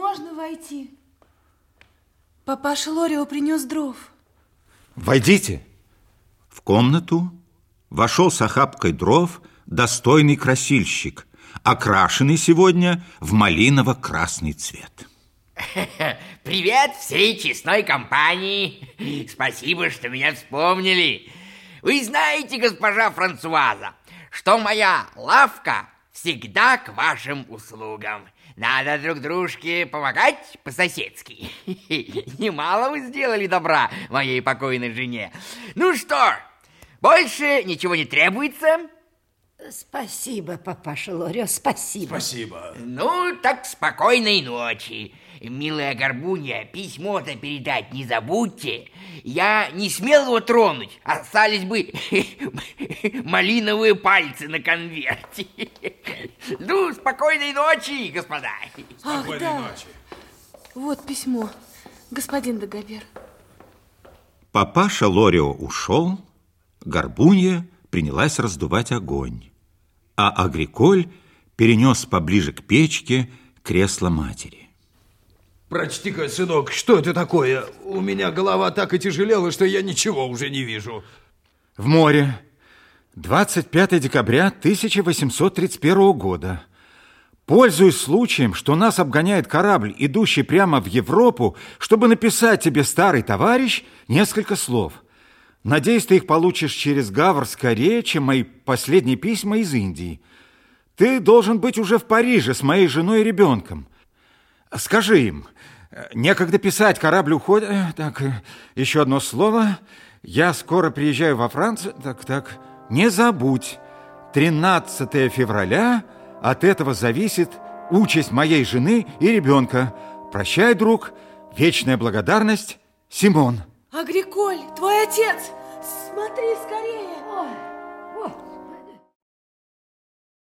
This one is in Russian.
Можно войти? Папаша Лорио принес дров. Войдите. В комнату вошел с охапкой дров достойный красильщик, окрашенный сегодня в малиново-красный цвет. Привет всей честной компании. Спасибо, что меня вспомнили. Вы знаете, госпожа Франсуаза, что моя лавка всегда к вашим услугам. Надо друг дружке помогать по-соседски. Немало вы сделали добра моей покойной жене. Ну что, больше ничего не требуется? Спасибо, папаша Лорио, спасибо. Спасибо. Ну, так спокойной ночи. Милая Горбунья, письмо-то передать не забудьте. Я не смел его тронуть, остались бы малиновые пальцы на конверте. Ну, спокойной ночи, господа. Ах, да. ночи. Вот письмо, господин Дагобер. Папаша Лорио ушел, Горбунья принялась раздувать огонь, а Агриколь перенес поближе к печке кресло матери. Прочти-ка, сынок, что это такое? У меня голова так и тяжелела, что я ничего уже не вижу. В море. 25 декабря 1831 года. Пользуясь случаем, что нас обгоняет корабль, идущий прямо в Европу, чтобы написать тебе, старый товарищ, несколько слов. Надеюсь, ты их получишь через Гавр скорее, чем мои последние письма из Индии. Ты должен быть уже в Париже с моей женой и ребенком. Скажи им, некогда писать, корабль уходит. Э, так, еще одно слово. Я скоро приезжаю во Францию. Так, так, не забудь. 13 февраля от этого зависит участь моей жены и ребенка. Прощай, друг. Вечная благодарность. Симон. Агриколь, твой отец. Смотри скорее. Ой, вот.